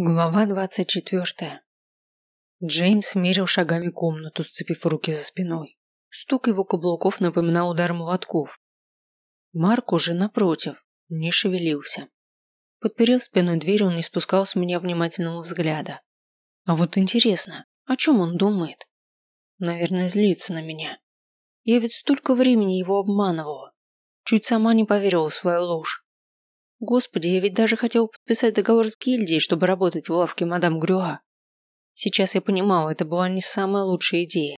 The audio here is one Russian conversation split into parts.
Глава двадцать четвертая. Джеймс мерил шагами комнату, сцепив руки за спиной. Стук его каблуков напоминал удар молотков. Марк уже напротив, не шевелился. Подперев спиной дверь, он не спускал с меня внимательного взгляда. А вот интересно, о чем он думает? Наверное, злится на меня. Я ведь столько времени его обманывала. Чуть сама не поверила в свою ложь. Господи, я ведь даже хотел подписать договор с гильдией, чтобы работать в лавке мадам Грюа. Сейчас я понимала, это была не самая лучшая идея.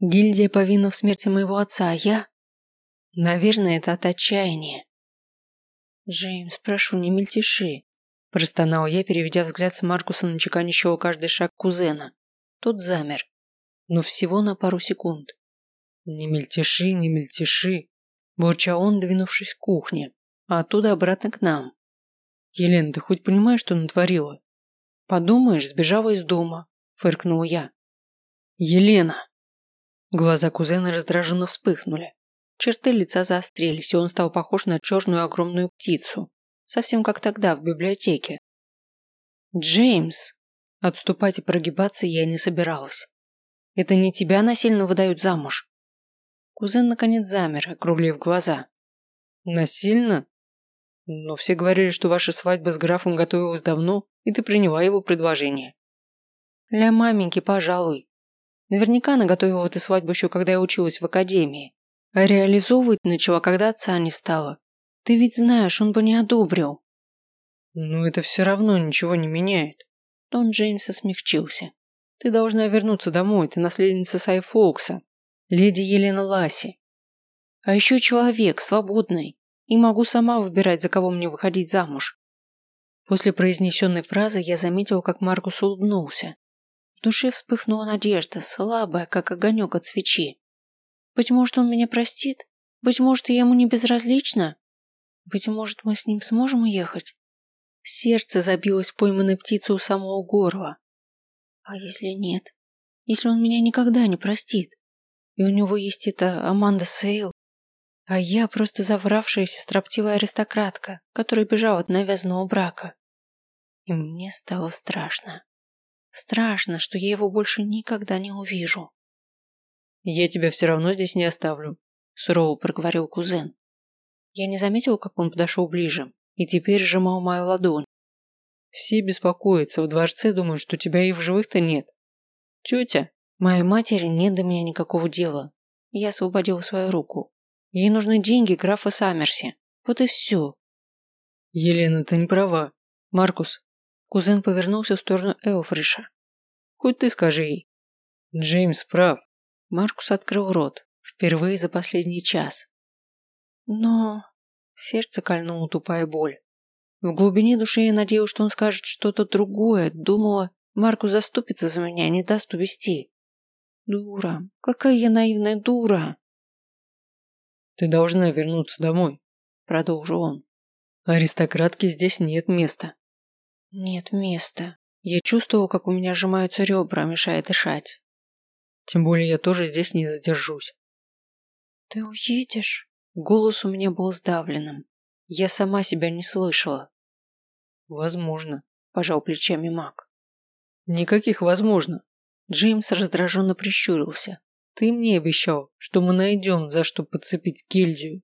Гильдия повинна в смерти моего отца, а я... Наверное, это от отчаяния. «Джеймс, прошу, не мельтеши», – простонал я, переведя взгляд с Маркуса на чеканящего каждый шаг кузена. Тот замер, но всего на пару секунд. «Не мельтеши, не мельтеши», – бурчал он, двинувшись к кухне, а оттуда обратно к нам. «Елена, ты хоть понимаешь, что натворила?» «Подумаешь, сбежала из дома», – фыркнула я. «Елена!» Глаза кузена раздраженно вспыхнули. Черты лица заострились, и он стал похож на черную огромную птицу. Совсем как тогда, в библиотеке. «Джеймс!» Отступать и прогибаться я не собиралась. «Это не тебя насильно выдают замуж?» Кузен наконец замер, округлив глаза. «Насильно?» Но все говорили, что ваша свадьба с графом готовилась давно, и ты приняла его предложение. Для маменьки, пожалуй. Наверняка она готовила эту свадьбу еще когда я училась в академии. А реализовывать начала, когда отца не стало. Ты ведь знаешь, он бы не одобрил. Но это все равно ничего не меняет. Тон Джеймса смягчился. Ты должна вернуться домой, ты наследница Сай Фокса, леди Елена Ласси. А еще человек, свободный и могу сама выбирать, за кого мне выходить замуж. После произнесенной фразы я заметила, как Маркус улыбнулся. В душе вспыхнула надежда, слабая, как огонек от свечи. Быть может, он меня простит? Быть может, я ему не безразлична? Быть может, мы с ним сможем уехать? Сердце забилось пойманной птицей у самого горла. А если нет? Если он меня никогда не простит? И у него есть эта Аманда Сейл? А я просто завравшаяся строптивая аристократка, которая бежала от навязанного брака. И мне стало страшно. Страшно, что я его больше никогда не увижу. «Я тебя все равно здесь не оставлю», – сурово проговорил кузен. Я не заметил, как он подошел ближе, и теперь сжимал мою ладонь. «Все беспокоятся, в дворце думают, что тебя и в живых-то нет. Тетя, моей матери нет до меня никакого дела. Я освободил свою руку. Ей нужны деньги графа Саммерси. Вот и все. Елена, ты не права. Маркус. Кузен повернулся в сторону Элфриша. Хоть ты скажи ей. Джеймс прав. Маркус открыл рот. Впервые за последний час. Но... Сердце кольнула тупая боль. В глубине души я надеялась, что он скажет что-то другое. Думала, Маркус заступится за меня, не даст увести. Дура. Какая я наивная дура. «Ты должна вернуться домой», – продолжил он. «Аристократки здесь нет места». «Нет места. Я чувствовал, как у меня сжимаются ребра, мешая дышать. Тем более я тоже здесь не задержусь». «Ты уедешь?» Голос у меня был сдавленным. Я сама себя не слышала. «Возможно», – пожал плечами маг. «Никаких возможно». Джеймс раздраженно прищурился. Ты мне обещал, что мы найдем, за что подцепить гильдию.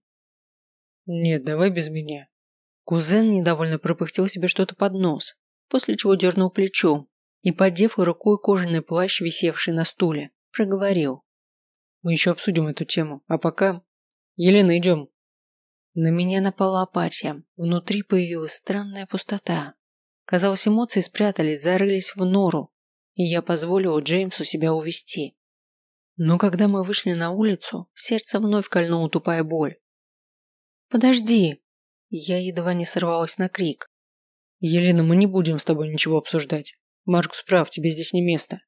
Нет, давай без меня. Кузен недовольно пропыхтел себе что-то под нос, после чего дернул плечом и, поддев рукой кожаный плащ, висевший на стуле, проговорил. Мы еще обсудим эту тему, а пока... Елена, идем. На меня напала апатия, внутри появилась странная пустота. Казалось, эмоции спрятались, зарылись в нору, и я позволила Джеймсу себя увести. Но когда мы вышли на улицу, сердце вновь кольнула тупая боль. «Подожди!» Я едва не сорвалась на крик. «Елена, мы не будем с тобой ничего обсуждать. Маркус прав, тебе здесь не место».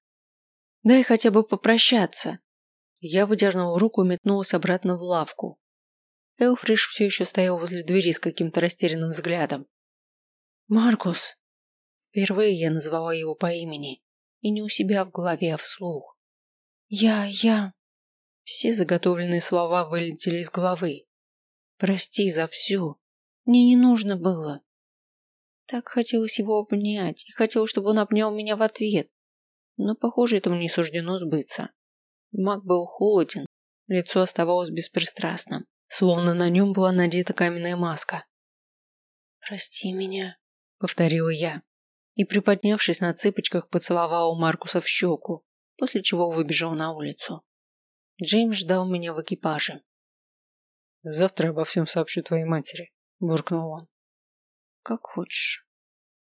«Дай хотя бы попрощаться». Я выдернула руку и метнулась обратно в лавку. Элфриш все еще стоял возле двери с каким-то растерянным взглядом. «Маркус!» Впервые я назвала его по имени, и не у себя в голове, а вслух. Я, я... Все заготовленные слова вылетели из головы. Прости за все. Мне не нужно было. Так хотелось его обнять, и хотелось, чтобы он обнял меня в ответ. Но, похоже, этому не суждено сбыться. Маг был холоден, лицо оставалось беспристрастным, словно на нем была надета каменная маска. «Прости меня», — повторила я, и, приподнявшись на цыпочках, поцеловала Маркуса в щеку, после чего выбежал на улицу. Джеймс ждал меня в экипаже. «Завтра обо всем сообщу твоей матери», – буркнул он. «Как хочешь».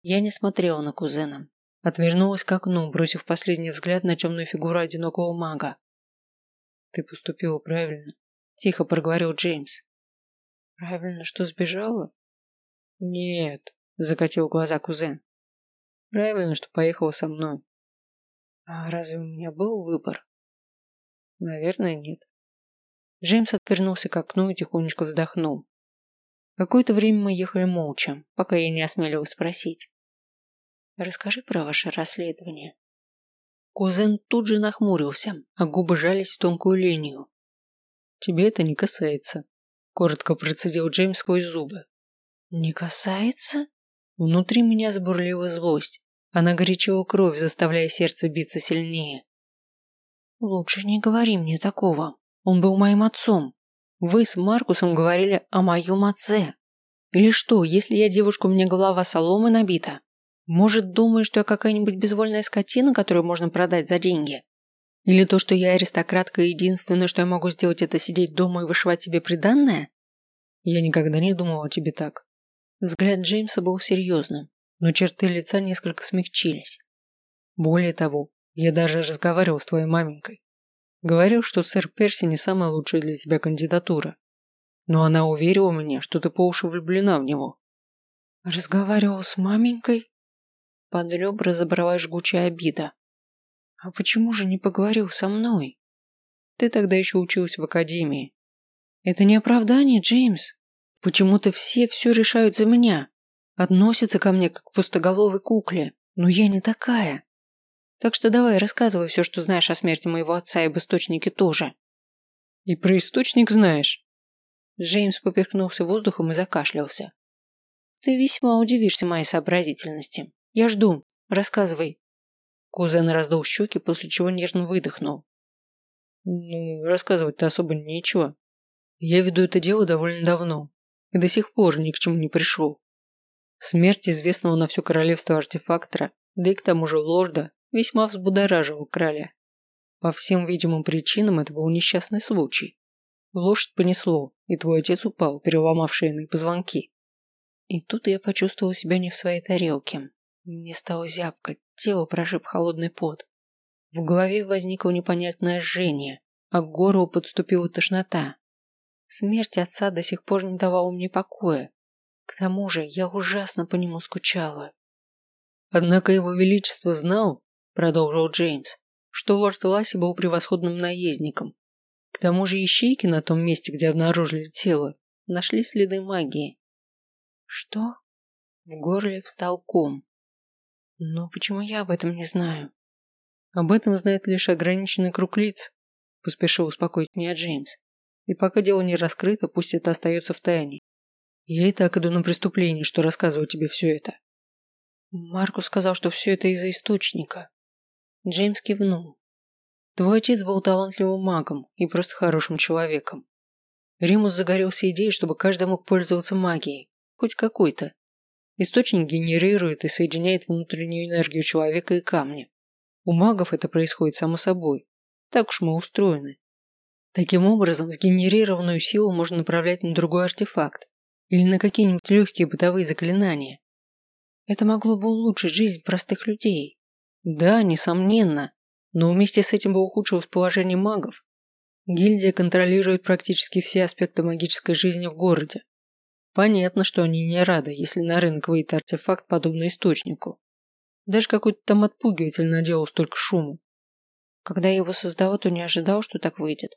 Я не смотрела на кузена. Отвернулась к окну, бросив последний взгляд на темную фигуру одинокого мага. «Ты поступила правильно», – тихо проговорил Джеймс. «Правильно, что сбежала?» «Нет», – закатил глаза кузен. «Правильно, что поехала со мной». «А разве у меня был выбор?» «Наверное, нет». Джеймс отвернулся к окну и тихонечко вздохнул. Какое-то время мы ехали молча, пока я не осмелилась спросить. «Расскажи про ваше расследование». Кузен тут же нахмурился, а губы жались в тонкую линию. «Тебе это не касается», – коротко процедил Джеймс сквозь зубы. «Не касается?» Внутри меня забурлила злость. Она горячила кровь, заставляя сердце биться сильнее. «Лучше не говори мне такого. Он был моим отцом. Вы с Маркусом говорили о моем отце. Или что, если я девушка, у меня голова соломы набита? Может, думаешь, что я какая-нибудь безвольная скотина, которую можно продать за деньги? Или то, что я аристократка и единственное, что я могу сделать, это сидеть дома и вышивать себе приданное? Я никогда не думал о тебе так. Взгляд Джеймса был серьезным, но черты лица несколько смягчились. Более того, я даже разговаривал с твоей маменькой. Говорил, что сэр Перси не самая лучшая для тебя кандидатура. Но она уверила меня, что ты по уши влюблена в него. Разговаривал с маменькой? Под ребра забралась жгучая обида. А почему же не поговорил со мной? Ты тогда еще училась в академии. Это не оправдание, Джеймс. Почему-то все все решают за меня. Относятся ко мне как к пустоголовой кукле. Но я не такая. Так что давай, рассказывай все, что знаешь о смерти моего отца и об источнике тоже. И про источник знаешь? Джеймс поперхнулся воздухом и закашлялся. Ты весьма удивишься моей сообразительности. Я жду. Рассказывай. Кузен раздул щеки, после чего нервно выдохнул. Ну, рассказывать-то особо нечего. Я веду это дело довольно давно и до сих пор ни к чему не пришел. Смерть известного на все королевство артефактора, да и к тому же лорда, весьма взбудоражил короля. По всем видимым причинам это был несчастный случай. Лошадь понесло, и твой отец упал, переломав шейные позвонки. И тут я почувствовал себя не в своей тарелке. Мне стало зябко, тело прошиб холодный пот. В голове возникло непонятное жжение, а к горлу подступила тошнота. Смерть отца до сих пор не давала мне покоя. К тому же я ужасно по нему скучала. Однако его величество знал, продолжил Джеймс, что лорд Ласси был превосходным наездником. К тому же ищейки на том месте, где обнаружили тело, нашли следы магии. Что? В горле встал ком. Но почему я об этом не знаю? Об этом знает лишь ограниченный круг лиц, поспешил успокоить меня Джеймс. И пока дело не раскрыто, пусть это остается в тайне. Я и так иду на преступление, что рассказываю тебе все это. Маркус сказал, что все это из-за источника. Джеймс кивнул. Твой отец был талантливым магом и просто хорошим человеком. Римус загорелся идеей, чтобы каждый мог пользоваться магией, хоть какой-то. Источник генерирует и соединяет внутреннюю энергию человека и камня. У магов это происходит само собой. Так уж мы устроены. Таким образом, сгенерированную силу можно направлять на другой артефакт или на какие-нибудь легкие бытовые заклинания. Это могло бы улучшить жизнь простых людей. Да, несомненно, но вместе с этим бы ухудшилось положение магов. Гильдия контролирует практически все аспекты магической жизни в городе. Понятно, что они не рады, если на рынок выйдет артефакт, подобный источнику. Даже какой-то там отпугиватель наделал столько шуму. Когда я его создала, то не ожидал, что так выйдет.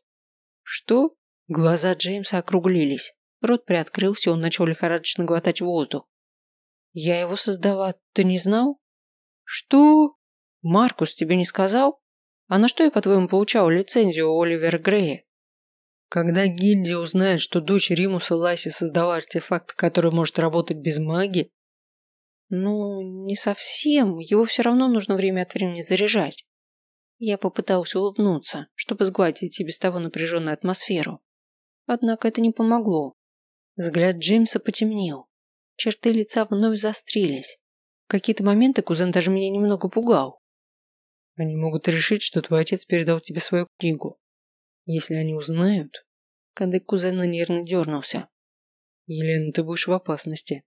Что? Глаза Джеймса округлились. Рот приоткрылся, он начал лихорадочно глотать воздух. Я его создала, ты не знал? Что? Маркус тебе не сказал? А на что я, по-твоему, получал лицензию у Оливера Грея? Когда гильдия узнает, что дочь Римуса Ласи создала артефакт, который может работать без магии, Ну, не совсем. Его все равно нужно время от времени заряжать. Я попытался улыбнуться, чтобы сгладить и без того напряженную атмосферу. Однако это не помогло. Взгляд Джеймса потемнел. Черты лица вновь заострились. В какие-то моменты кузен даже меня немного пугал. Они могут решить, что твой отец передал тебе свою книгу. Если они узнают... Кадык кузена нервно дернулся. Елена, ты будешь в опасности.